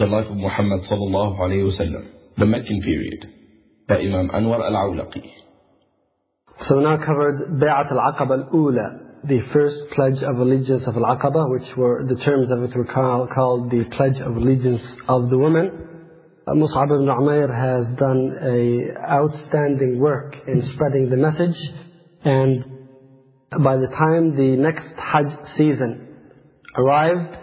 The Life of Muhammad sallallahu the Meccan period, by Imam Anwar al-Awlaqi. So now covered Bay'at al-Aqaba al-Ula, the first pledge of allegiance of al-Aqaba, which were, the terms of it were called the pledge of allegiance of the woman. Uh, Mus'ab ibn Umair has done a outstanding work in spreading the message and by the time the next Hajj season arrived,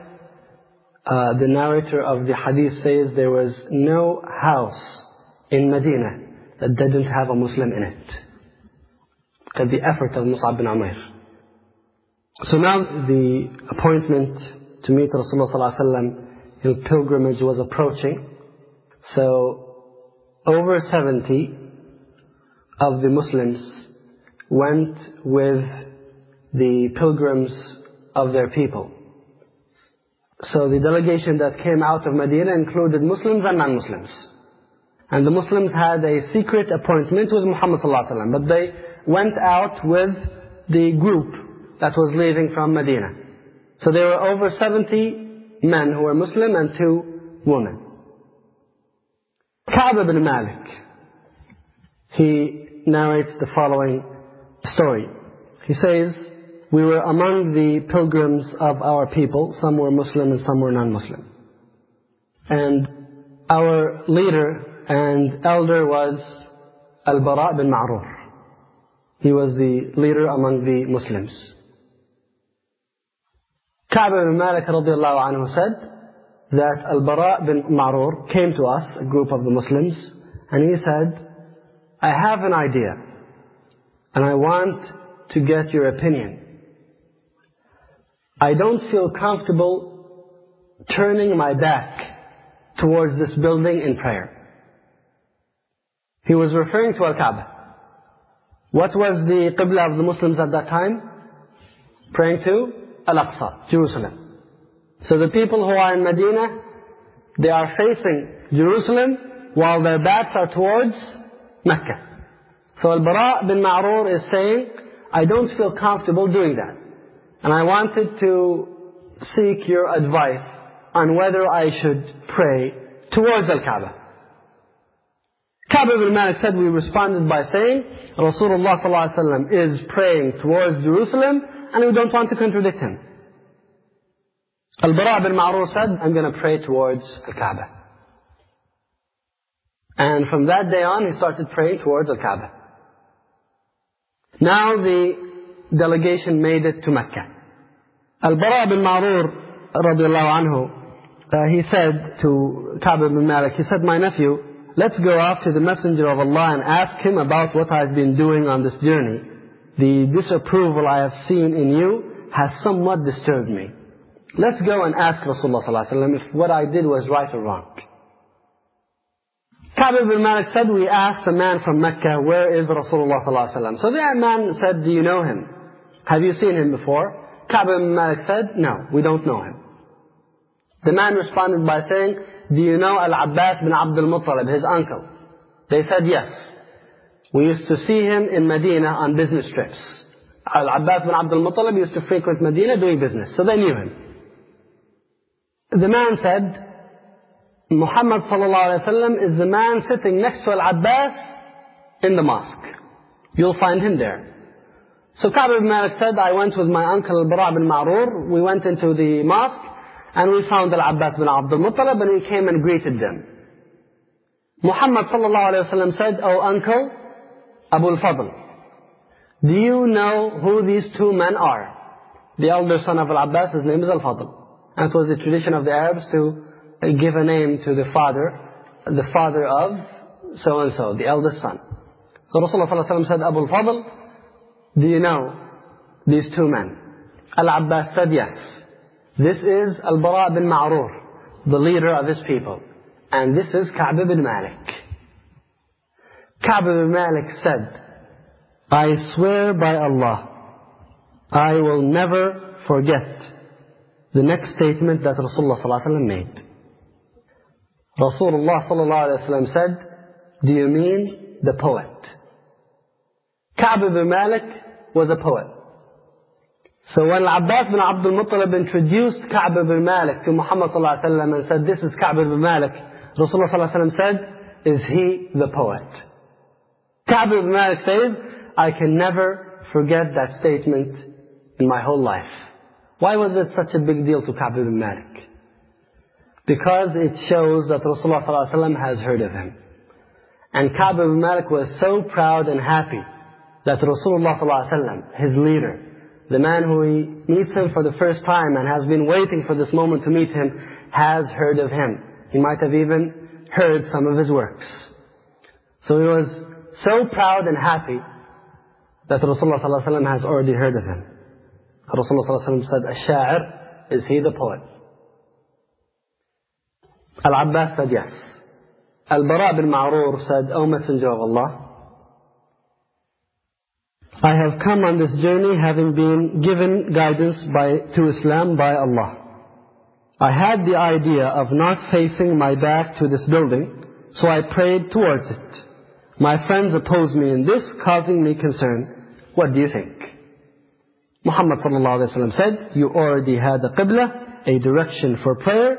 uh, the narrator of the hadith says there was no house in Medina that didn't have a Muslim in it. At the effort of Mus'ab bin Umair. So now the appointment to meet Rasulullah ﷺ in pilgrimage was approaching. So over 70 of the Muslims went with the pilgrims of their people. So the delegation that came out of Medina included Muslims and non-Muslims. And the Muslims had a secret appointment with Muhammad ﷺ, but they went out with the group that was leaving from Medina. So there were over 70 men who were Muslim and two women. Ka'b ibn Malik, he narrates the following story. He says, we were among the pilgrims of our people. Some were Muslim and some were non-Muslim. And our leader and elder was Al-Bara' bin Ma'rur. He was the leader among the Muslims. Ka'b ibn Malik radiallahu anhu said that Al-Bara' bin Ma'rur came to us, a group of the Muslims, and he said, I have an idea, and I want to get your opinion. I don't feel comfortable turning my back towards this building in prayer. He was referring to Al-Kaaba. What was the Qibla of the Muslims at that time? Praying to Al-Aqsa, Jerusalem. So the people who are in Medina, they are facing Jerusalem while their backs are towards Mecca. So Al-Bara' bin Ma'rur is saying, I don't feel comfortable doing that. And I wanted to seek your advice on whether I should pray towards Al-Kaaba. Ka'b ibn Malik said, we responded by saying, Rasulullah ﷺ is praying towards Jerusalem and we don't want to contradict him. Al-Bara' bin Ma'rur said, I'm going to pray towards Al-Kaaba. And from that day on, he started praying towards Al-Kaaba. Now the delegation made it to Mecca. Al-Bara' bin Ma'rur, radiallahu anhu, uh, he said to Ka'b ibn Malik, he said, my nephew, let's go after the Messenger of Allah and ask him about what I've been doing on this journey. The disapproval I have seen in you has somewhat disturbed me. Let's go and ask Rasulullah if what I did was right or wrong. Ka'b ibn Malik said, we asked a man from Mecca, where is Rasulullah? So the man said, do you know him? Have you seen him before? Ka'b ibn Malik said, no, we don't know him. The man responded by saying, do you know Al-Abbas bin Abdul Muttalib, his uncle? They said, yes. We used to see him in Medina on business trips. Al-Abbas bin Abdul Muttalib used to frequent Medina doing business, so they knew him. The man said, Muhammad ﷺ is the man sitting next to Al-Abbas in the mosque. You'll find him there. So Ka'b ibn Malik said, I went with my uncle Al-Bara' bin Ma'rur. We went into the mosque and we found Al-Abbas bin Abdul Muttalib and we came and greeted them. Muhammad ﷺ said, Oh uncle, Abu al-Fadl, do you know who these two men are? The elder son of Al-Abbas, his name is Al-Fadl. And it was the tradition of the Arabs to give a name to the father, the father of so-and-so, the eldest son. So Rasulullah said, Abu al-Fadl, do you know these two men? Al-Abbas said, yes. This is Al-Bara' bin Ma'rur, the leader of his people. And this is Ka'b bin Malik. Ka'b bin Malik said, I swear by Allah, I will never forget the next statement that Rasulullah ﷺ made. Rasulullah ﷺ said, Do you mean the poet? Ka'b ibn Malik was a poet. So when Abbas bin Abdul Muttalib introduced Ka'b bin Malik to Muhammad sallallahu alaihi wasallam and said, this is Ka'b bin Malik, Rasulullah sallallahu alaihi wasallam said, is he the poet? Ka'b bin Malik says, I can never forget that statement in my whole life. Why was it such a big deal to Ka'b bin Malik? Because it shows that Rasulullah sallallahu alaihi wasallam has heard of him. And Ka'b bin Malik was so proud and happy that Rasulullah wasallam, his leader, the man who meets him for the first time and has been waiting for this moment to meet him, has heard of him. He might have even heard some of his works. So he was so proud and happy that Rasulullah ﷺ has already heard of him. Rasulullah ﷺ said, Ash-sha'ir, is he the poet? Al-Abbas said yes. Al-Bara bin Ma'rur said, O Messenger of Allah, I have come on this journey having been given guidance by, to Islam by Allah. I had the idea of not facing my back to this building, so I prayed towards it. My friends opposed me in this, causing me concern. What do you think? Muhammad said, you already had a qibla, a direction for prayer,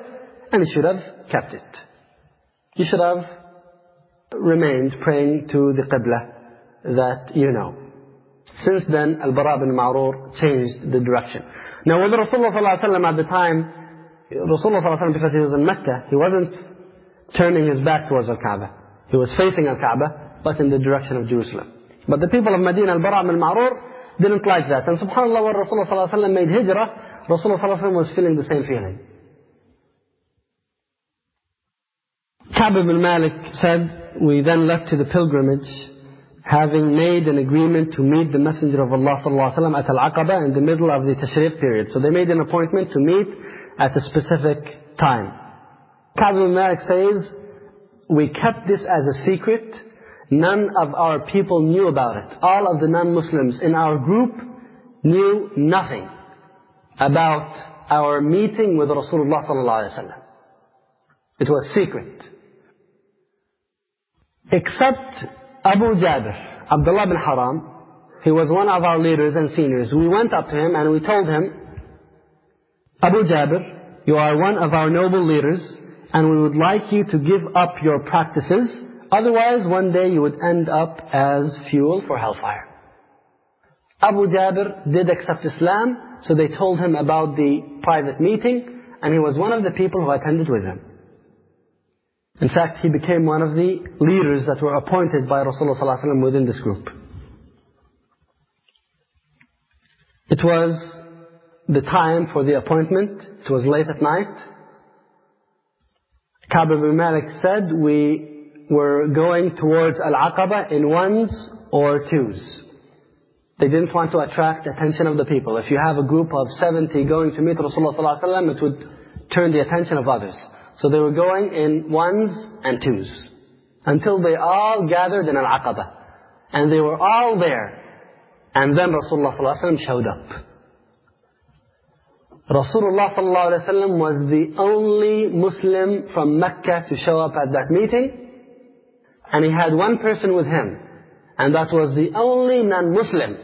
and you should have kept it. You should have remained praying to the qibla that you know. Since then, Al-Bara bin Ma'rur changed the direction. Now with Rasulullah ﷺ at the time, Rasulullah ﷺ, because he was in Mecca, he wasn't turning his back towards Al-Kaaba. He was facing Al-Kaaba, but in the direction of Jerusalem. But the people of Medina, Al-Bara bin Ma'rur, didn't like that. And subhanAllah, when Rasulullah ﷺ made hijrah, Rasulullah ﷺ was feeling the same feeling. Ka'b bin Malik said, we then left to the pilgrimage having made an agreement to meet the Messenger of Allah ﷺ at Al-Aqaba in the middle of the Tashriq period. So they made an appointment to meet at a specific time. Ka'b Malik says, we kept this as a secret. None of our people knew about it. All of the non-Muslims in our group knew nothing about our meeting with Rasulullah ﷺ. It was secret. Except Abu Jabir, Abdullah bin Haram, he was one of our leaders and seniors. We went up to him and we told him, Abu Jabir, you are one of our noble leaders and we would like you to give up your practices. Otherwise, one day you would end up as fuel for hellfire. Abu Jabir did accept Islam, so they told him about the private meeting, and he was one of the people who attended with him. In fact, he became one of the leaders that were appointed by Rasulullah ﷺ within this group. It was the time for the appointment. It was late at night. Ka'b bin Malik said, we were going towards Al-Aqaba in ones or twos. They didn't want to attract the attention of the people. If you have a group of 70 going to meet Rasulullah ﷺ, it would turn the attention of others. So they were going in ones and twos. Until they all gathered in Al-Aqaba. And they were all there. And then Rasulullah ﷺ showed up. Rasulullah ﷺ was the only Muslim from Mecca to show up at that meeting. And he had one person with him. And that was the only non-Muslim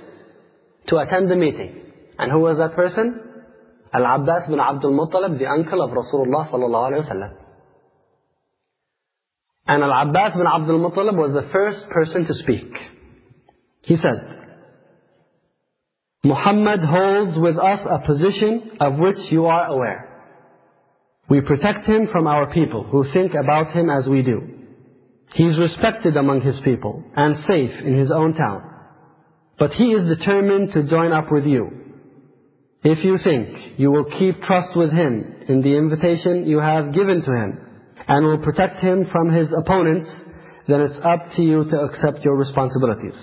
to attend the meeting. And who was that person? Al-Abbas bin Abdul Muttalib, the uncle of Rasulullah sallallahu alayhi And Al-Abbas bin Abdul Muttalib was the first person to speak. He said, Muhammad holds with us a position of which you are aware. We protect him from our people who think about him as we do. He is respected among his people and safe in his own town. But he is determined to join up with you. If you think you will keep trust with him in the invitation you have given to him and will protect him from his opponents, then it's up to you to accept your responsibilities.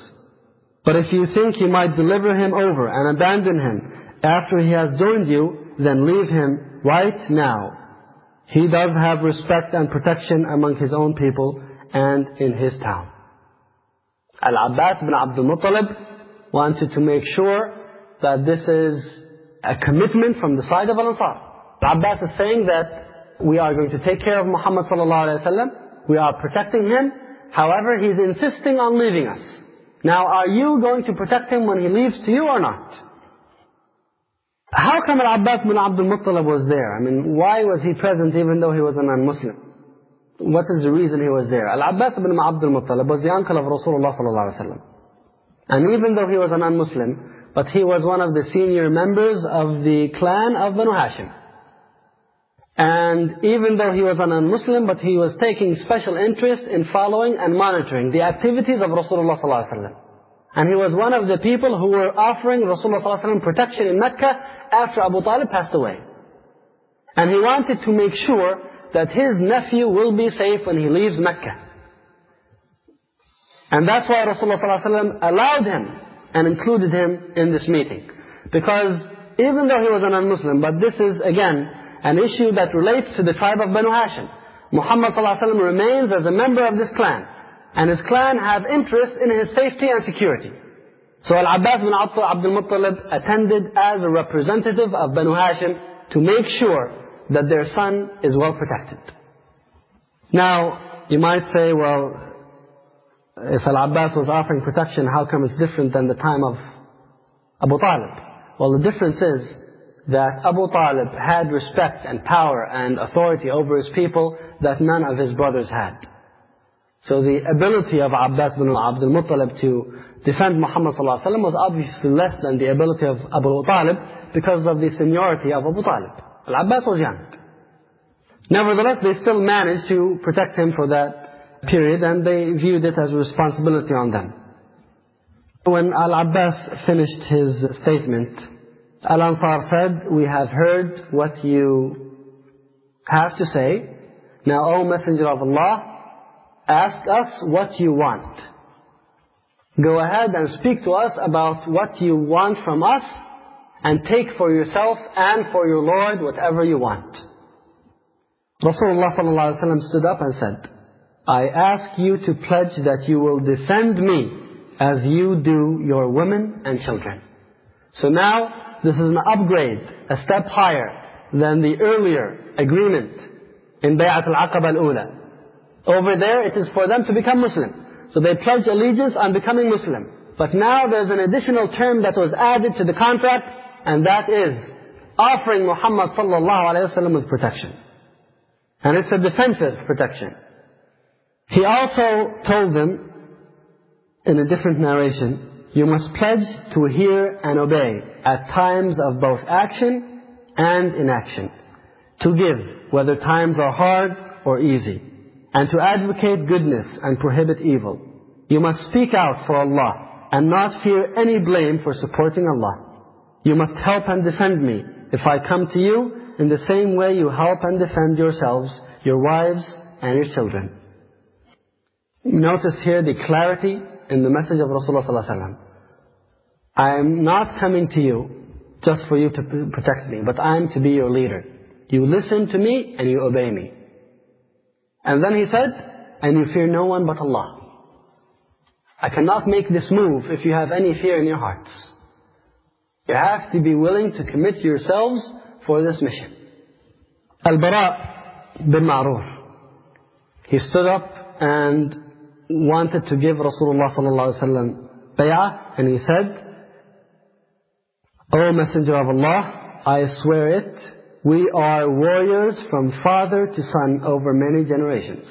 But if you think you might deliver him over and abandon him after he has joined you, then leave him right now. He does have respect and protection among his own people and in his town. Al-Abbas bin Abdul Muttalib wanted to make sure that this is a commitment from the side of Al-Ansar. Abbas is saying that we are going to take care of Muhammad sallallahu alaihi wasallam. We are protecting him. However, he's insisting on leaving us. Now, are you going to protect him when he leaves to you or not? How come Al-Abbas bin Abdul Muttalib was there? I mean, why was he present even though he was a non-Muslim? What is the reason he was there? Al-Abbas bin Abdul Muttalib was the uncle of Rasulullah sallallahu alaihi wasallam. And even though he was a non-Muslim, but he was one of the senior members of the clan of Banu Hashim. And even though he was a non-Muslim, but he was taking special interest in following and monitoring the activities of Rasulullah wasallam. And he was one of the people who were offering Rasulullah ﷺ protection in Mecca after Abu Talib passed away. And he wanted to make sure that his nephew will be safe when he leaves Mecca. And that's why Rasulullah ﷺ allowed him and included him in this meeting. Because even though he was a non-Muslim, but this is again an issue that relates to the tribe of Banu Hashim. Muhammad ﷺ remains as a member of this clan and his clan have interest in his safety and security. So Al-Abbas bin Abdul Muttalib attended as a representative of Banu Hashim to make sure that their son is well protected. Now, you might say, well, if Al-Abbas was offering protection, how come it's different than the time of Abu Talib? Well, the difference is that Abu Talib had respect and power and authority over his people that none of his brothers had. So the ability of Abbas bin Abdul Muttalib to defend Muhammad ﷺ was obviously less than the ability of Abu Talib because of the seniority of Abu Talib. Al-Abbas was young. Nevertheless, they still managed to protect him for that period and they viewed it as a responsibility on them. When Al-Abbas finished his statement, Al-Ansar said, we have heard what you have to say. Now, O Messenger of Allah, Ask us what you want. Go ahead and speak to us about what you want from us and take for yourself and for your Lord whatever you want. Rasulullah ﷺ stood up and said, I ask you to pledge that you will defend me as you do your women and children. So now, this is an upgrade, a step higher than the earlier agreement in Bay'at al-Aqaba al-Ula. Over there, it is for them to become Muslim. So they pledge allegiance on becoming Muslim. But now there's an additional term that was added to the contract, and that is offering Muhammad sallallahu alayhi wa with protection. And it's a defensive protection. He also told them, in a different narration, you must pledge to hear and obey at times of both action and inaction. To give, whether times are hard or easy and to advocate goodness and prohibit evil. You must speak out for Allah and not fear any blame for supporting Allah. You must help and defend me if I come to you in the same way you help and defend yourselves, your wives, and your children. Notice here the clarity in the message of Rasulullah ﷺ. I am not coming to you just for you to protect me, but I am to be your leader. You listen to me and you obey me. And then he said, and you fear no one but Allah. I cannot make this move if you have any fear in your hearts. You have to be willing to commit yourselves for this mission. Al-Bara bin. He stood up and wanted to give Rasulullah sallallahu bay'ah and he said, O Messenger of Allah, I swear it we are warriors from father to son over many generations.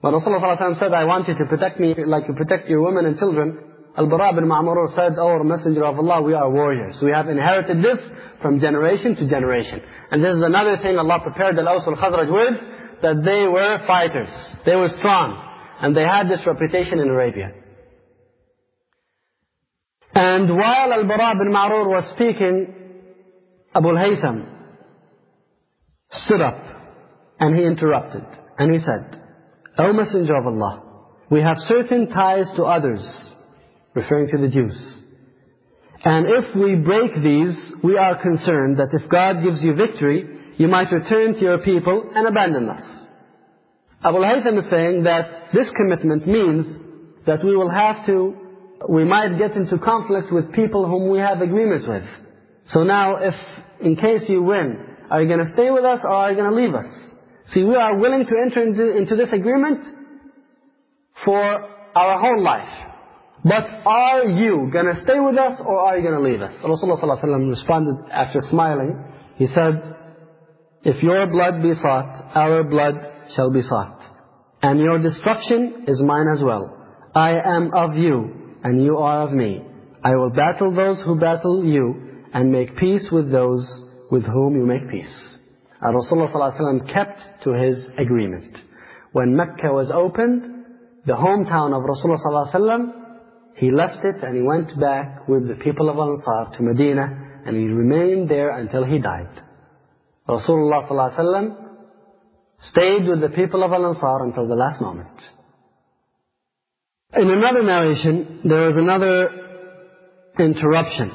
When Rasulullah said, I want you to protect me like you protect your women and children, Al-Bara bin Ma'rur said, Oh Messenger of Allah, we are warriors. We have inherited this from generation to generation. And this is another thing Allah prepared Al-Aws al-Khazraj with, that they were fighters. They were strong. And they had this reputation in Arabia. And while Al-Bara bin Ma'rur was speaking, Abu al-Haytham, stood up and he interrupted and he said, O Messenger of Allah, we have certain ties to others, referring to the Jews. And if we break these, we are concerned that if God gives you victory, you might return to your people and abandon us. Abu Haytham is saying that this commitment means that we will have to, we might get into conflict with people whom we have agreements with. So now if, in case you win, are you going to stay with us or are you going to leave us? See, we are willing to enter into, into this agreement for our whole life. But are you going to stay with us or are you going to leave us? Rasulullah ﷺ responded after smiling. He said, If your blood be sought, our blood shall be sought. And your destruction is mine as well. I am of you, and you are of me. I will battle those who battle you, and make peace with those with whom you make peace. And Rasulullah ﷺ kept to his agreement. When Mecca was opened, the hometown of Rasulullah ﷺ, he left it and he went back with the people of Ansar to Medina, and he remained there until he died. Rasulullah ﷺ stayed with the people of Al-Ansar until the last moment. In another narration, there is another interruption.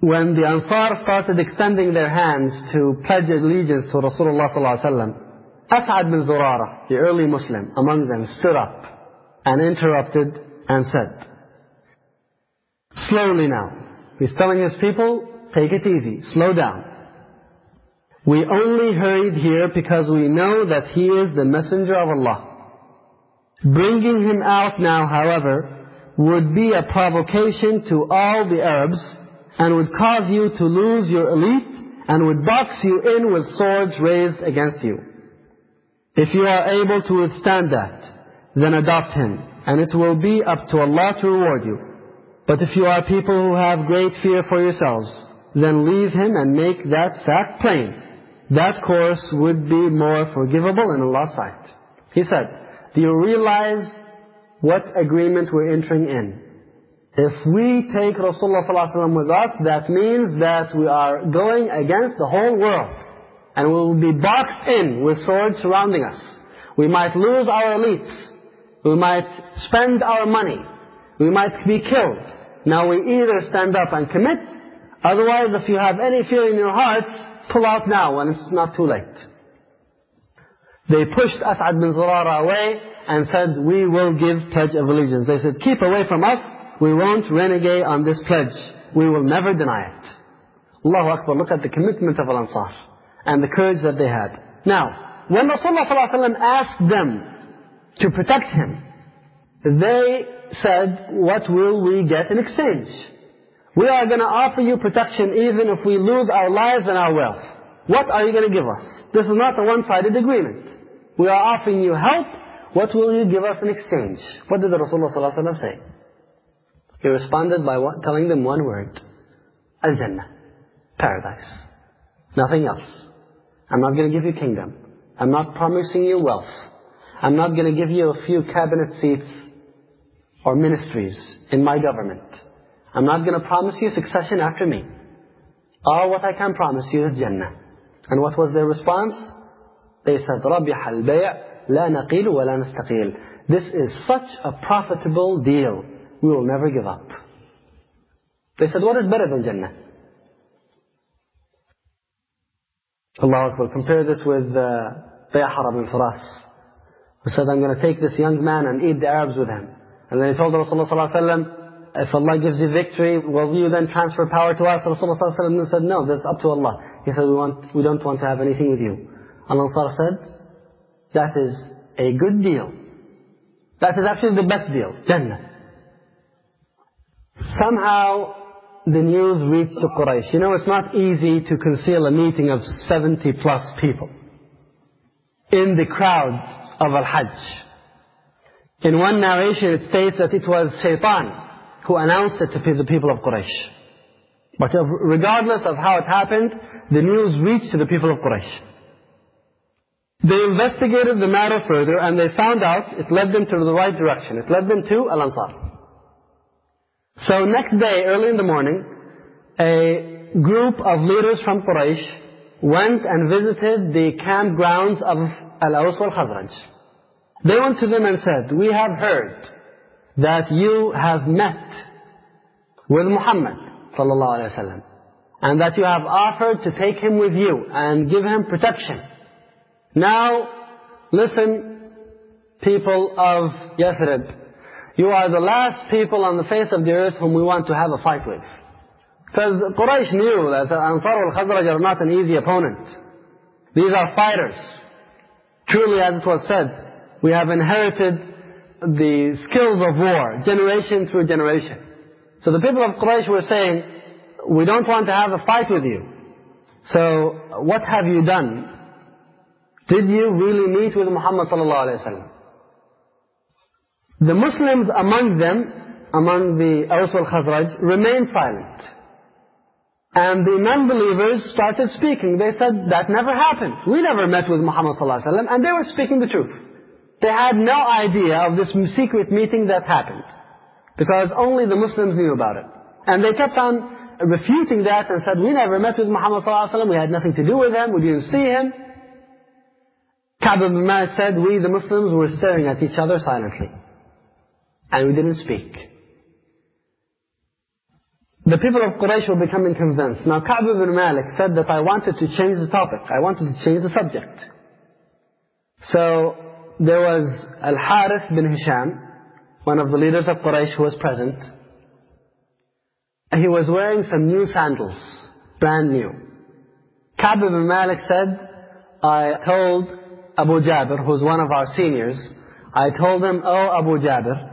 When the Ansar started extending their hands to pledge allegiance to Rasulullah ﷺ, As'ad bin Zurara, the early Muslim among them, stood up and interrupted and said, Slowly now. He's telling his people, take it easy, slow down. We only hurried here because we know that he is the messenger of Allah. Bringing him out now, however, would be a provocation to all the Arabs and would cause you to lose your elite and would box you in with swords raised against you. If you are able to withstand that, then adopt him, and it will be up to Allah to reward you. But if you are people who have great fear for yourselves, then leave him and make that fact plain that course would be more forgivable in Allah's sight. He said, do you realize what agreement we're entering in? If we take Rasulullah ﷺ with us, that means that we are going against the whole world. And we will be boxed in with swords surrounding us. We might lose our elites. We might spend our money. We might be killed. Now we either stand up and commit, otherwise if you have any fear in your hearts, pull out now when it's not too late. They pushed As'ad bin Zurara away and said, we will give pledge of allegiance. They said, keep away from us. We won't renegade on this pledge. We will never deny it. Allahu Akbar, look at the commitment of Al-Ansar and the courage that they had. Now, when Rasulullah ﷺ asked them to protect him, they said, what will we get in exchange? We are going to offer you protection even if we lose our lives and our wealth. What are you going to give us? This is not a one-sided agreement. We are offering you help. What will you give us in exchange? What did the Rasulullah ﷺ say? He responded by what? telling them one word. Al-Jannah. Paradise. Nothing else. I'm not going to give you kingdom. I'm not promising you wealth. I'm not going to give you a few cabinet seats or ministries in my government. I'm not going to promise you succession after me. All what I can promise you is Jannah. And what was their response? They said, رَبِحَ الْبَيْعِ لَا نَقِيلُ وَلَا نَسْتَقِيلُ This is such a profitable deal. We will never give up. They said, what is better than Jannah? Allah Akbar. Compare this with uh, Bayhara bin Faras. Who said, I'm going to take this young man and eat the Arabs with him. And then he told Rasulullah ﷺ, if Allah gives you victory, will you then transfer power to us? Rasulullah ﷺ said, no, that's up to Allah. He said, we, want, we don't want to have anything with you. Al-Ansar said, that is a good deal. That is actually the best deal, Jannah. Somehow, the news reached to Quraysh. You know, it's not easy to conceal a meeting of 70 plus people in the crowd of Al-Hajj. In one narration it states that it was Shaitan who announced it to the people of Quraysh. But regardless of how it happened, the news reached to the people of Quraysh. They investigated the matter further and they found out it led them to the right direction. It led them to Al-Ansar. So next day, early in the morning, a group of leaders from Quraysh went and visited the campgrounds of Al-Aws wal-Khazraj. They went to them and said, we have heard that you have met with Muhammad sallallahu alaihi wasallam and that you have offered to take him with you and give him protection. Now, listen, people of Yathrib, you are the last people on the face of the earth whom we want to have a fight with. Because Quraysh knew that the Ansar al-Khazraj are not an easy opponent. These are fighters. Truly, as it was said, we have inherited the skills of war, generation through generation. So the people of Quraysh were saying, we don't want to have a fight with you. So what have you done? Did you really meet with Muhammad sallallahu alaihi wasallam? The Muslims among them, among the Aws al-Khazraj, remained silent. And the non-believers started speaking. They said, that never happened. We never met with Muhammad sallallahu alaihi wasallam. And they were speaking the truth. They had no idea of this secret meeting that happened. Because only the Muslims knew about it. And they kept on refuting that and said, we never met with Muhammad ﷺ, we had nothing to do with him, we didn't see him. Ka'b ibn Malik said, we the Muslims were staring at each other silently. And we didn't speak. The people of Quraysh were becoming convinced. Now Ka'b ibn Malik said that I wanted to change the topic. I wanted to change the subject. So there was Al-Harith bin Hisham, one of the leaders of Quraysh who was present. And he was wearing some new sandals, brand new. Ka'b ibn Malik said, I told Abu Jabir, who's one of our seniors, I told him, oh Abu Jabir,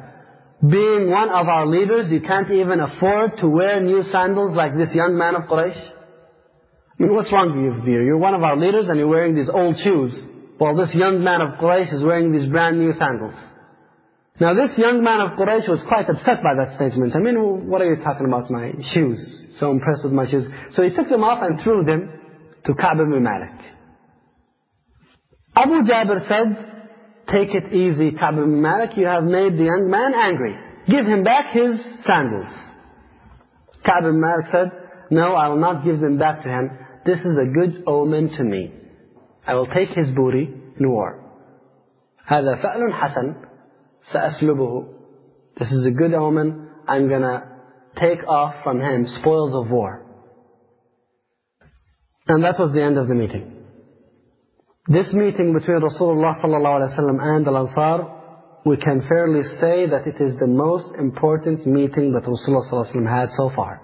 being one of our leaders, you can't even afford to wear new sandals like this young man of Quraysh? I mean, what's wrong with you? You're one of our leaders and you're wearing these old shoes, while this young man of Quraysh is wearing these brand new sandals. Now this young man of Quraysh was quite upset by that statement. I mean, what are you talking about my shoes? So impressed with my shoes. So he took them off and threw them to Ka'b ibn Malik. Abu Jabir said, take it easy Ka'b ibn Malik, you have made the young man angry. Give him back his sandals. Ka'b ibn Malik said, no, I will not give them back to him. This is a good omen to me. I will take his booty in war. هذا فعل حسن سأسلبه This is a good omen. I'm gonna take off from him spoils of war. And that was the end of the meeting. This meeting between Rasulullah sallallahu and Al-Ansar, we can fairly say that it is the most important meeting that Rasulullah sallallahu had so far.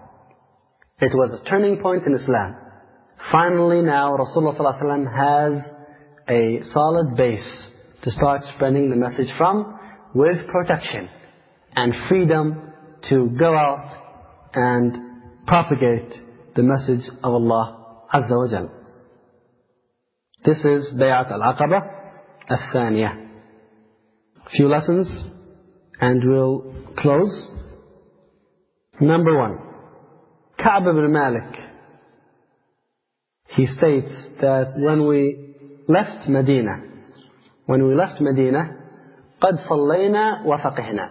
It was a turning point in Islam. Finally now Rasulullah sallallahu has a solid base to start spreading the message from with protection and freedom to go out and propagate the message of Allah Azza wa Jal. This is Bay'at al-Aqaba al-Thaniya. Few lessons and we'll close. Number one, Ka'b ibn Malik he states that when we left Medina, when we left Medina, قَدْ صَلَّيْنَا وَفَقِهْنَا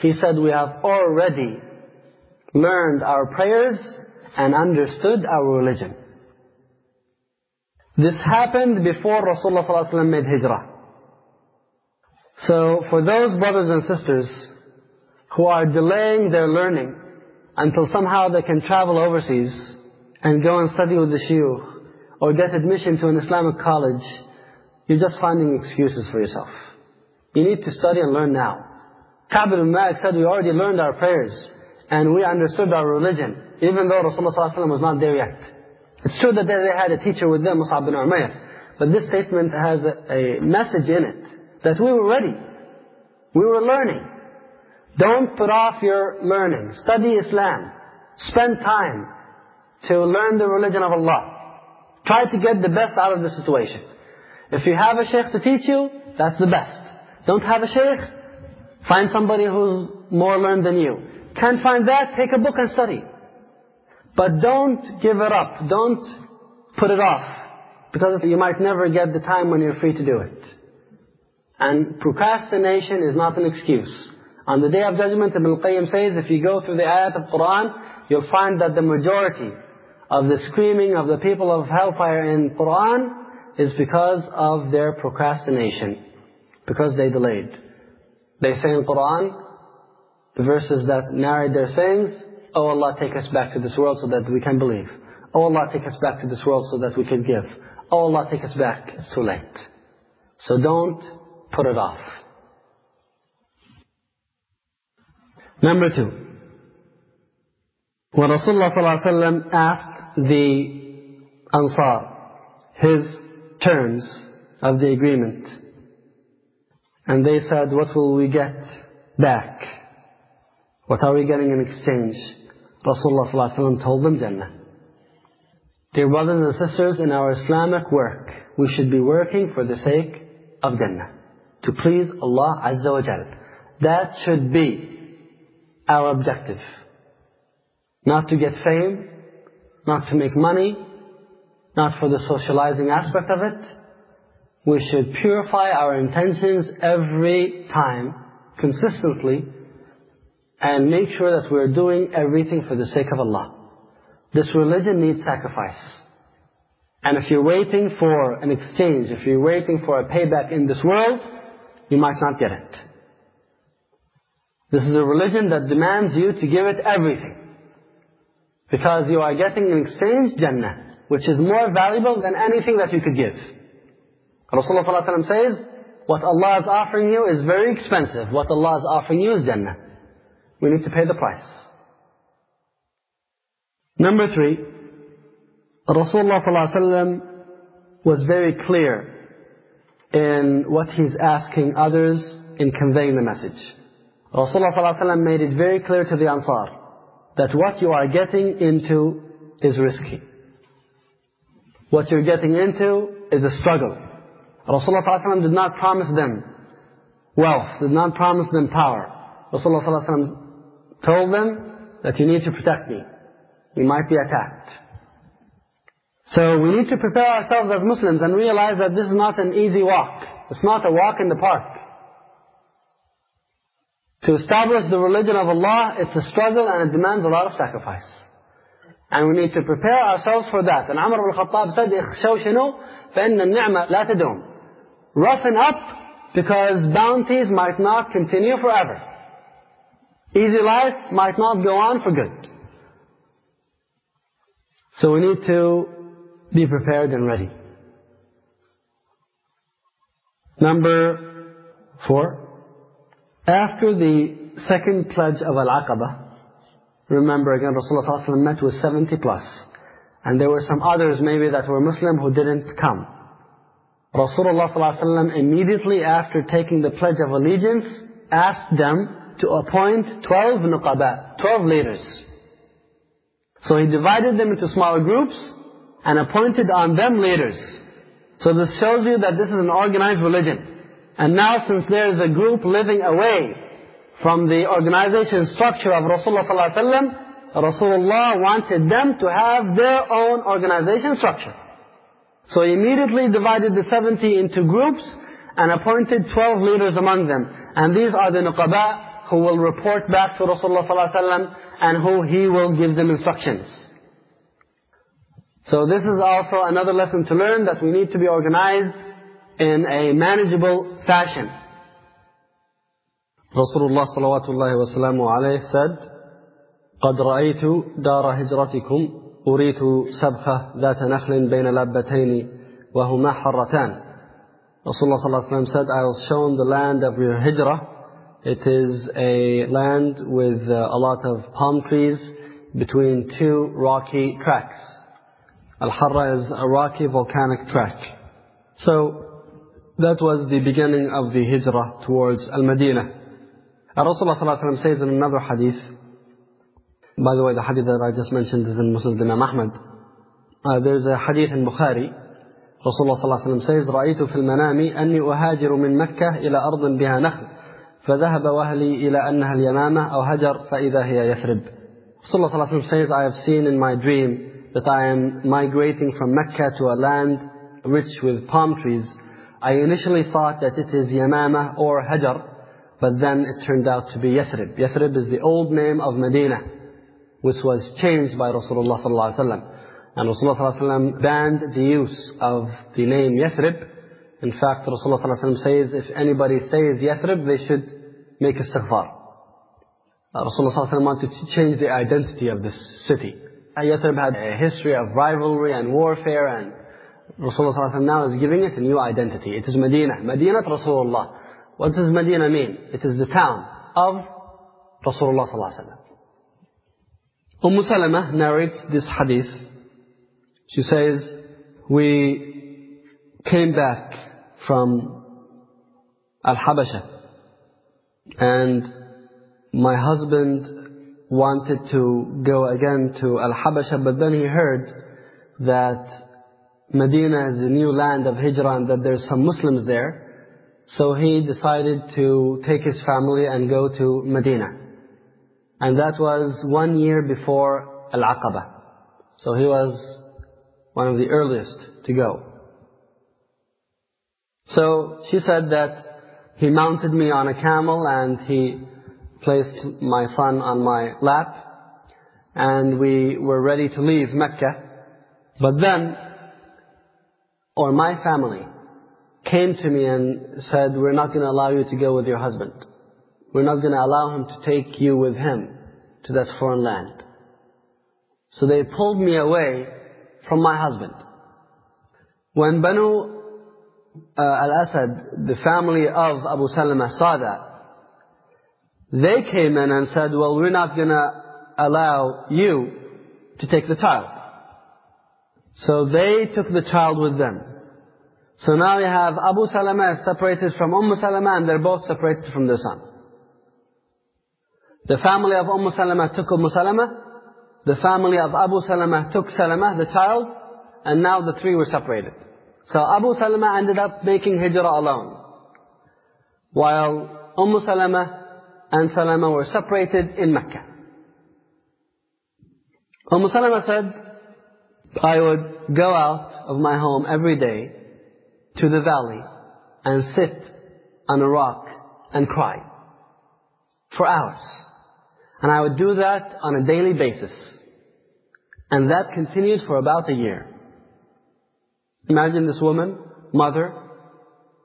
He said, we have already learned our prayers and understood our religion. This happened before Rasulullah ﷺ made hijrah. So for those brothers and sisters who are delaying their learning until somehow they can travel overseas and go and study with the shuyukh, or get admission to an Islamic college, you're just finding excuses for yourself. You need to study and learn now. Ka'b ibn Malik said, we already learned our prayers and we understood our religion, even though Rasulullah ﷺ was not there yet. It's true that they had a teacher with them, Mus'ab bin Umayr, but this statement has a message in it, that we were ready. We were learning. Don't put off your learning. Study Islam. Spend time to learn the religion of Allah. Try to get the best out of the situation. If you have a sheikh to teach you, that's the best. Don't have a sheikh? Find somebody who's more learned than you. Can't find that? Take a book and study. But don't give it up. Don't put it off. Because you might never get the time when you're free to do it. And procrastination is not an excuse. On the Day of Judgment, Ibn al-Qayyim says, if you go through the ayat of Quran, you'll find that the majority of the screaming of the people of hellfire in Quran is because of their procrastination because they delayed. They say in Quran, the verses that narrate their sayings, Oh Allah, take us back to this world so that we can believe. Oh Allah, take us back to this world so that we can give. Oh Allah, take us back. It's too late. So don't put it off. Number two. When Rasulullah ﷺ asked the Ansar his terms of the agreement, And they said, what will we get back? What are we getting in exchange? Rasulullah ﷺ told them Jannah. Dear brothers and sisters, in our Islamic work, we should be working for the sake of Jannah. To please Allah Azza wa Jal. That should be our objective. Not to get fame, not to make money, not for the socializing aspect of it. We should purify our intentions every time, consistently, and make sure that we're doing everything for the sake of Allah. This religion needs sacrifice. And if you're waiting for an exchange, if you're waiting for a payback in this world, you might not get it. This is a religion that demands you to give it everything. Because you are getting in exchange Jannah, which is more valuable than anything that you could give. Rasulullah ﷺ says, what Allah is offering you is very expensive. What Allah is offering you is Jannah. We need to pay the price. Number three, Rasulullah ﷺ was very clear in what he's asking others in conveying the message. Rasulullah ﷺ made it very clear to the Ansar that what you are getting into is risky. What you're getting into is a struggle. Rasulullah ﷺ did not promise them wealth, did not promise them power. Rasulullah ﷺ told them that you need to protect me we might be attacked. So we need to prepare ourselves as Muslims and realize that this is not an easy walk. It's not a walk in the park. To establish the religion of Allah, it's a struggle and it demands a lot of sacrifice. And we need to prepare ourselves for that. And Umar al-Khattab said, اخشوا شنو فإن النعمة لا تدوم. Roughen up because bounties might not continue forever. Easy life might not go on for good. So we need to be prepared and ready. Number four after the second pledge of Al-Aqaba, remember again Rasulullah ﷺ met with 70 plus. And there were some others maybe that were Muslim who didn't come. Rasulullah ﷺ immediately after taking the pledge of allegiance asked them to appoint 12 nuqaba, 12 leaders. So he divided them into smaller groups and appointed on them leaders. So this shows you that this is an organized religion. And now since there is a group living away from the organization structure of Rasulullah ﷺ, Rasulullah wanted them to have their own organization structure. So he immediately divided the 70 into groups and appointed 12 leaders among them. And these are the nuqaba who will report back to Rasulullah ﷺ and who He will give them instructions. So this is also another lesson to learn that we need to be organized in a manageable fashion. Rasulullah صلوات الله وسلامه عليه said, قد رأيت دار هجرتكم أريت سبخة ذات نخل بين لبتين وهما حرتان. Rasulullah صلى الله عليه وسلم said, I was shown the land of your hijrah it is a land with uh, a lot of palm trees between two rocky tracks. Al-Harra is a rocky volcanic track. So that was the beginning of the hijrah towards Al-Madinah. Rasulullah says in another hadith, by the way, the hadith that I just mentioned is in Muslim Imam Ahmad. Uh, there's a hadith in Bukhari. Rasulullah ﷺ says, رأيت في المنام أني أهاجر من مكة إلى أرض بها نخل فذهب وهلي إلى أنها اليمامة أو هجر فإذا هي يثرب Rasulullah ﷺ says, I have seen in my dream that I am migrating from Mecca to a land rich with palm trees. I initially thought that it is Yamama or Hajar, but then it turned out to be Yathrib. Yathrib is the old name of Medina, which was changed by Rasulullah sallallahu alaihi wasallam. And Rasulullah sallallahu alaihi wasallam banned the use of the name Yathrib. In fact, Rasulullah sallallahu alaihi wasallam says if anybody says Yathrib, they should make istighfar. Uh, Rasulullah sallallahu alaihi wasallam wanted to change the identity of this city. Uh, Yathrib had a history of rivalry and warfare and Rasulullah ﷺ now is giving it a new identity. It is Medina. Medina Rasulullah. What does Medina mean? It is the town of Rasulullah ﷺ. Umm Salama narrates this hadith. She says, we came back from Al-Habasha. And my husband wanted to go again to Al-Habasha, but then he heard that Medina is the new land of Hijrah and that there's some Muslims there. So he decided to take his family and go to Medina. And that was one year before Al-Aqaba. So he was one of the earliest to go. So she said that he mounted me on a camel and he placed my son on my lap and we were ready to leave Mecca. But then, or my family came to me and said, we're not going to allow you to go with your husband. We're not going to allow him to take you with him to that foreign land. So they pulled me away from my husband. When Banu uh, al-Asad, the family of Abu Salama saw that, they came in and said, well, we're not going to allow you to take the child. So they took the child with them. So now you have Abu Salama separated from Umm Salama and they're both separated from their son. The family of Umm Salama took Umm Salama. The family of Abu Salama took Salama, the child. And now the three were separated. So Abu Salama ended up making hijrah alone. While Umm Salama and Salama were separated in Mecca. Umm Salama said, I would go out of my home every day to the valley and sit on a rock and cry for hours. And I would do that on a daily basis. And that continued for about a year. Imagine this woman, mother,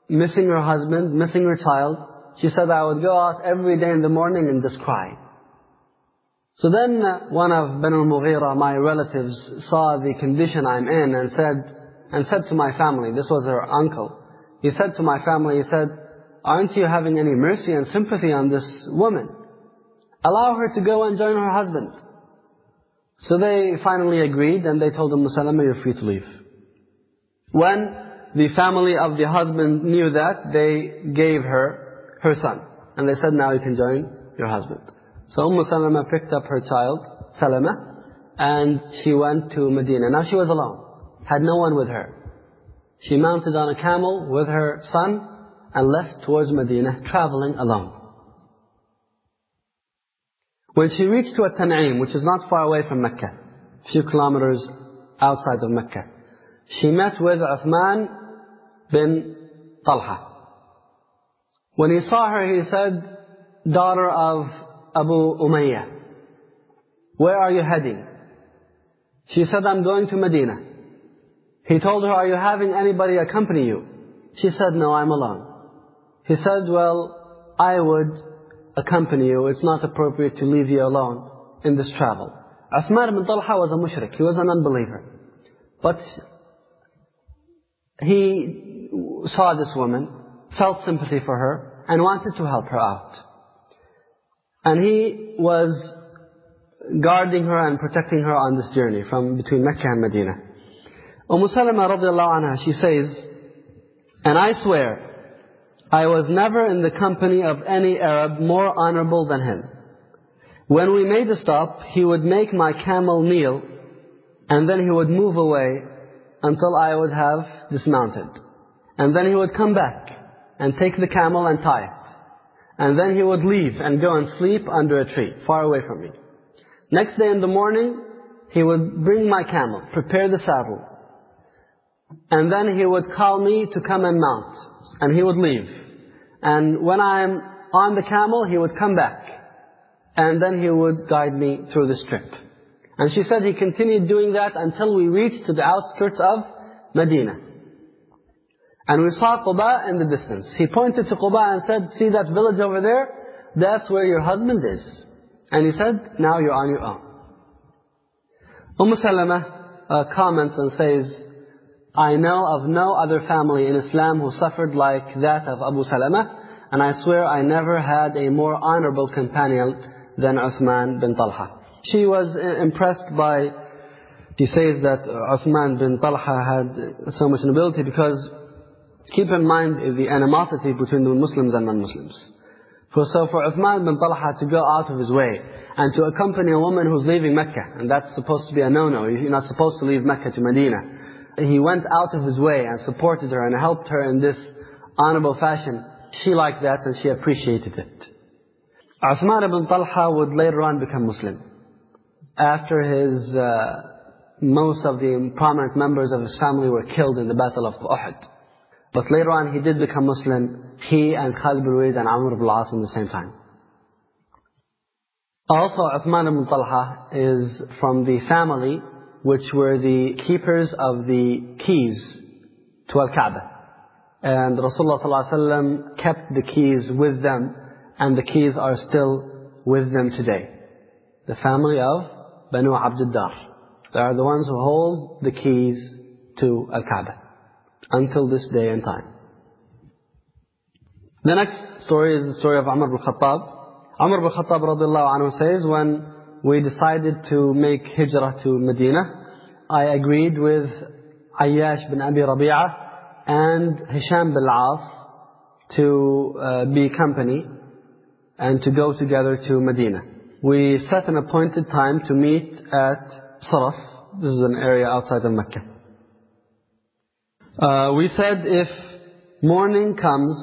missing her husband, missing her child. She said, I would go out every day in the morning and just cry. So then uh, one of Banu Mughira, my relatives, saw the condition I'm in and said, and said to my family, this was her uncle, he said to my family, he said, aren't you having any mercy and sympathy on this woman? Allow her to go and join her husband. So they finally agreed and they told Umm Salama, you're free to leave. When the family of the husband knew that, they gave her her son. And they said, now you can join your husband. So Umm Salama picked up her child, Salama, and she went to Medina. Now she was alone, had no one with her. She mounted on a camel with her son and left towards Medina, traveling alone. When she reached to Tan'im, which is not far away from Mecca, a few kilometers outside of Mecca, she met with Uthman bin Talha. When he saw her, he said, daughter of Abu Umayyah, where are you heading? She said, I'm going to Medina. He told her, are you having anybody accompany you? She said, no, I'm alone. He said, well, I would accompany you. It's not appropriate to leave you alone in this travel. Uthman bin Talha was a mushrik. He was an unbeliever. But he saw this woman, felt sympathy for her, and wanted to help her out. And he was guarding her and protecting her on this journey from between Mecca and Medina. Umm Salama radiallahu anha, she says, And I swear, I was never in the company of any Arab more honorable than him. When we made a stop, he would make my camel kneel, and then he would move away until I would have dismounted. And then he would come back and take the camel and tie it. And then he would leave and go and sleep under a tree, far away from me. Next day in the morning, he would bring my camel, prepare the saddle. And then he would call me to come and mount. And he would leave. And when I'm on the camel, he would come back. And then he would guide me through this trip. And she said he continued doing that until we reached to the outskirts of Medina. And we saw Quba in the distance. He pointed to Quba and said, see that village over there? That's where your husband is. And he said, now you're on your own. Umm Salama uh, comments and says, I know of no other family in Islam who suffered like that of Abu Salama, and I swear I never had a more honorable companion than Uthman bin Talha. She was uh, impressed by, she says that Uthman bin Talha had so much nobility because Keep in mind the animosity between the Muslims and non-Muslims. For, so for Uthman bin Talha to go out of his way and to accompany a woman who's leaving Mecca, and that's supposed to be a no-no, you're not supposed to leave Mecca to Medina. He went out of his way and supported her and helped her in this honorable fashion. She liked that and she appreciated it. Uthman ibn Talha would later on become Muslim. After his, uh, most of the prominent members of his family were killed in the Battle of Uhud. But later on he did become Muslim, he and Khalid bin Walid and Amr ibn al-As in the same time. Also Uthman ibn Talha is from the family which were the keepers of the keys to Al-Kaaba. And Rasulullah ﷺ kept the keys with them and the keys are still with them today. The family of Banu Abd dar They are the ones who hold the keys to Al-Kaaba until this day and time. The next story is the story of Umar ibn Khattab. Umar ibn Khattab anhu says, when we decided to make hijrah to Medina, I agreed with Ayyash bin Abi Rabi'ah and Hisham bin As to uh, be company and to go together to Medina. We set an appointed time to meet at Saraf. This is an area outside of Mecca. Uh, we said if morning comes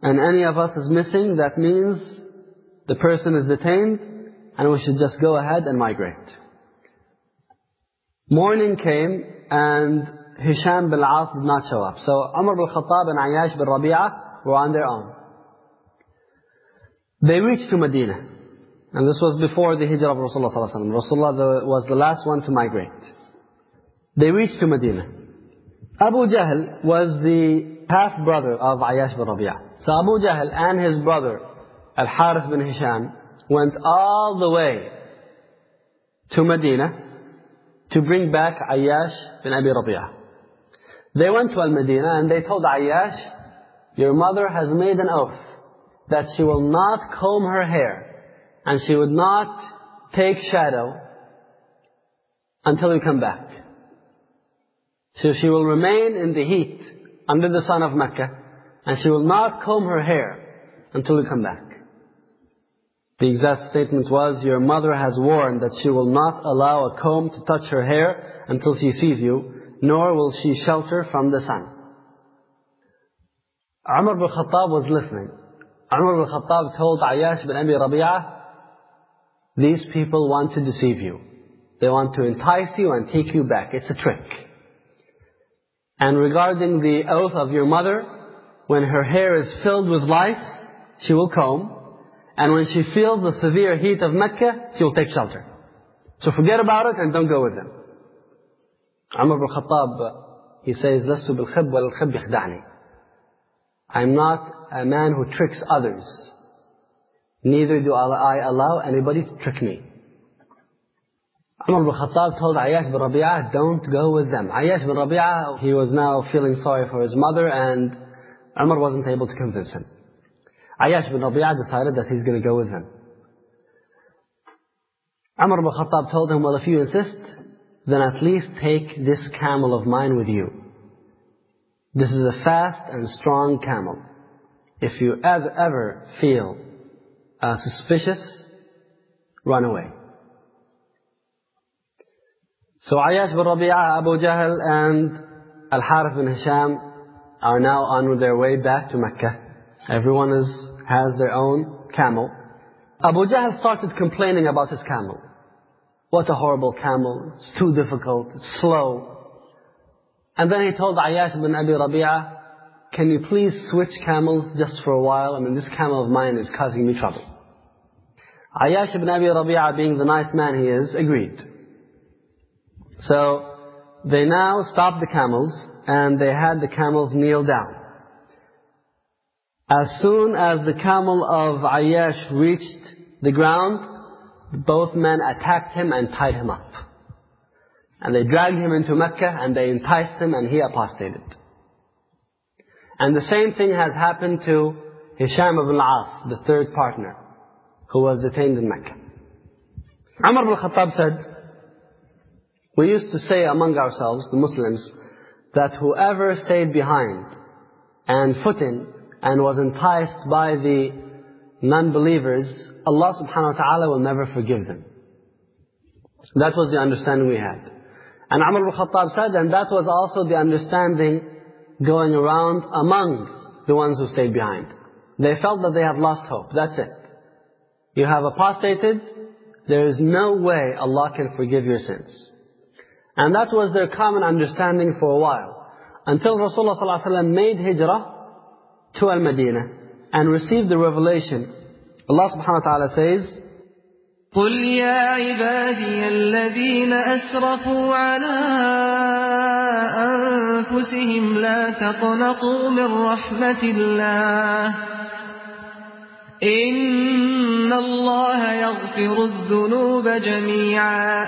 and any of us is missing, that means the person is detained and we should just go ahead and migrate. Morning came and Hisham bin As did not show up. So Umar bin Khattab and Ayyash bin Rabi'ah were on their own. They reached to Medina. And this was before the hijrah of Rasulullah. Rasulullah was the last one to migrate. They reached to Medina. Abu Jahl was the half-brother of Ayyash bin Rabi'ah. So Abu Jahl and his brother, Al-Harith bin Hisham, went all the way to Medina to bring back Ayyash bin Abi Rabi'ah. They went to Al-Medina and they told Ayyash, your mother has made an oath that she will not comb her hair and she would not take shadow until we come back. So she will remain in the heat under the sun of Mecca and she will not comb her hair until we come back. The exact statement was, your mother has warned that she will not allow a comb to touch her hair until she sees you, nor will she shelter from the sun. Umar bin Khattab was listening. Umar bin Khattab told Ayyash bin Abi Rabi'ah, these people want to deceive you. They want to entice you and take you back. It's a trick. And regarding the oath of your mother, when her hair is filled with lice, she will comb. And when she feels the severe heat of Mecca, she will take shelter. So forget about it and don't go with them. Umar bin Khattab, he says, لَسْتُ بِالْخِبْ وَالْخِبْ يَخْدَعْنِي I'm not a man who tricks others. Neither do I allow anybody to trick me. Umar bin Khattab told Ayyash bin Rabi'ah, don't go with them. Ayyash bin Rabi'ah, he was now feeling sorry for his mother and Umar wasn't able to convince him. Ayyash bin Rabi'ah decided that he's going to go with him. Umar bin Khattab told him, well if you insist, then at least take this camel of mine with you. This is a fast and strong camel. If you ever, ever feel uh, suspicious, run away. So Ayyash bin Rabi'ah, Abu Jahl and Al-Harith bin Hisham are now on their way back to Mecca. Everyone is, has their own camel. Abu Jahl started complaining about his camel. What a horrible camel. It's too difficult. It's slow. And then he told Ayyash bin Abi Rabi'ah, can you please switch camels just for a while? I mean, this camel of mine is causing me trouble. Ayyash bin Abi Rabi'ah, being the nice man he is, agreed. So, they now stopped the camels, and they had the camels kneel down. As soon as the camel of Ayyash reached the ground, both men attacked him and tied him up. And they dragged him into Mecca and they enticed him and he apostated. And the same thing has happened to Hisham ibn al-As, the third partner, who was detained in Mecca. Umar ibn Khattab said, we used to say among ourselves, the Muslims, that whoever stayed behind and footing and was enticed by the non-believers, Allah subhanahu wa ta'ala will never forgive them. That was the understanding we had. And Umar ibn Khattab said, and that was also the understanding going around among the ones who stayed behind. They felt that they have lost hope. That's it. You have apostated, there is no way Allah can forgive your sins. And that was their common understanding for a while. Until Rasulullah ﷺ made hijrah to Al-Madinah and received the revelation. Allah subhanahu wa ta'ala says, قل يا عبادي الذين أسرفوا على أنفسهم لا تقنطوا من رحمة الله إن الله يغفر الذنوب جميعا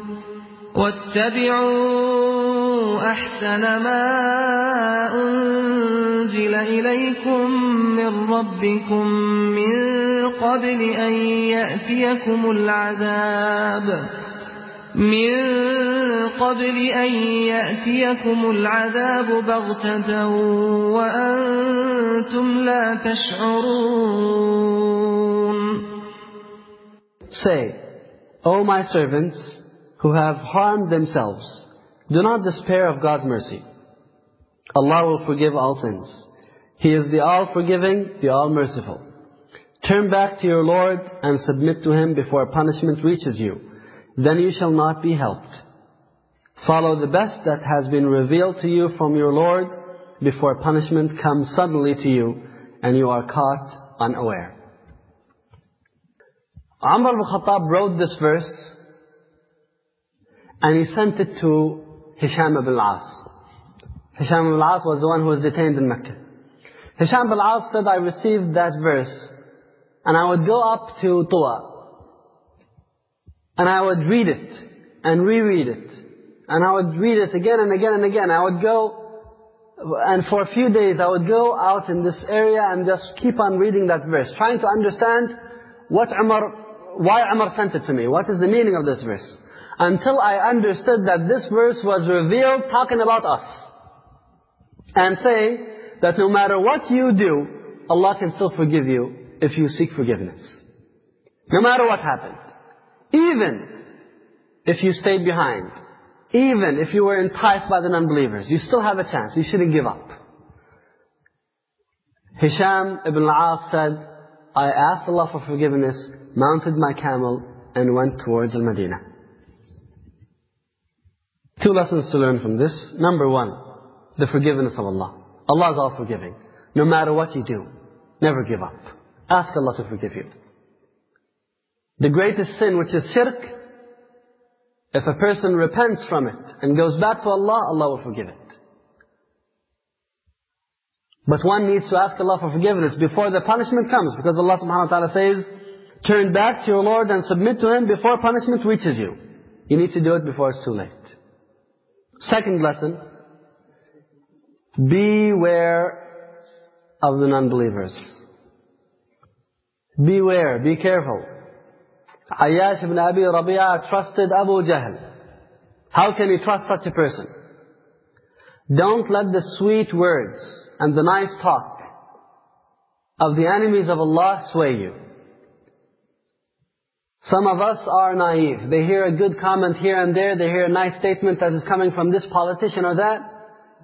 واتبعوا أحسن ما أنزل إليكم من ربكم من قبل أن يأتيكم العذاب من قبل أن يأتيكم العذاب بغتة وأنتم لا تشعرون. Say, O my servants who have harmed themselves, do not despair of God's mercy. Allah will forgive all sins. He is the all-forgiving, the all-merciful. Turn back to your Lord and submit to Him before punishment reaches you. Then you shall not be helped. Follow the best that has been revealed to you from your Lord before punishment comes suddenly to you and you are caught unaware. Umar al-Khattab wrote this verse and he sent it to Hisham ibn al-As. Hisham ibn al-As was the one who was detained in Mecca. Hisham ibn al-As said, I received that verse and I would go up to Tuwa and I would read it and reread it. And I would read it again and again and again. I would go, and for a few days I would go out in this area and just keep on reading that verse, trying to understand what Umar, why Umar sent it to me. What is the meaning of this verse? Until I understood that this verse was revealed talking about us. And say that no matter what you do, Allah can still forgive you if you seek forgiveness. No matter what happened. Even if you stayed behind, even if you were enticed by the non-believers, you still have a chance. You shouldn't give up. Hisham ibn al-As said, I asked Allah for forgiveness, mounted my camel, and went towards Al-Madinah. Two lessons to learn from this. Number one, the forgiveness of Allah. Allah is all forgiving. No matter what you do, never give up. Ask Allah to forgive you. The greatest sin, which is shirk, if a person repents from it and goes back to Allah, Allah will forgive it. But one needs to ask Allah for forgiveness before the punishment comes, because Allah subhanahu wa ta'ala says, turn back to your Lord and submit to Him before punishment reaches you. You need to do it before it's too late. Second lesson, beware of the non-believers. Beware, be careful. Ayyash ibn Abi Rabi'ah trusted Abu Jahl. How can you trust such a person? Don't let the sweet words and the nice talk of the enemies of Allah sway you. Some of us are naive. They hear a good comment here and there, they hear a nice statement that is coming from this politician or that,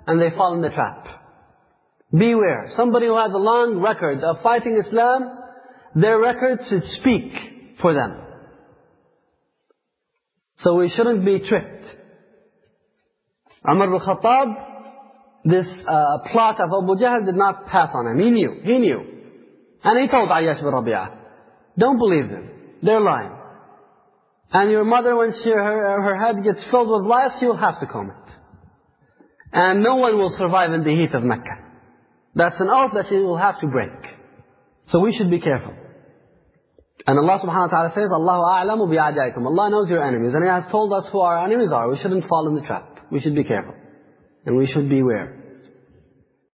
and they fall in the trap. Beware. Somebody who has a long record of fighting Islam, their record should speak for them. So we shouldn't be tricked. Umar ibn Khattab, this uh, plot of Abu Jahl did not pass on him. He knew. He knew. And he told Ayyash bin Rabi'ah, don't believe them. They're lying. And your mother, when she, her, her head gets filled with lice, you'll have to comb it. And no one will survive in the heat of Mecca. That's an oath that she will have to break. So we should be careful. And Allah subhanahu wa ta'ala says, Allahu a'lamu bi'adaikum. Allah knows your enemies. And He has told us who our enemies are. We shouldn't fall in the trap. We should be careful. And we should beware.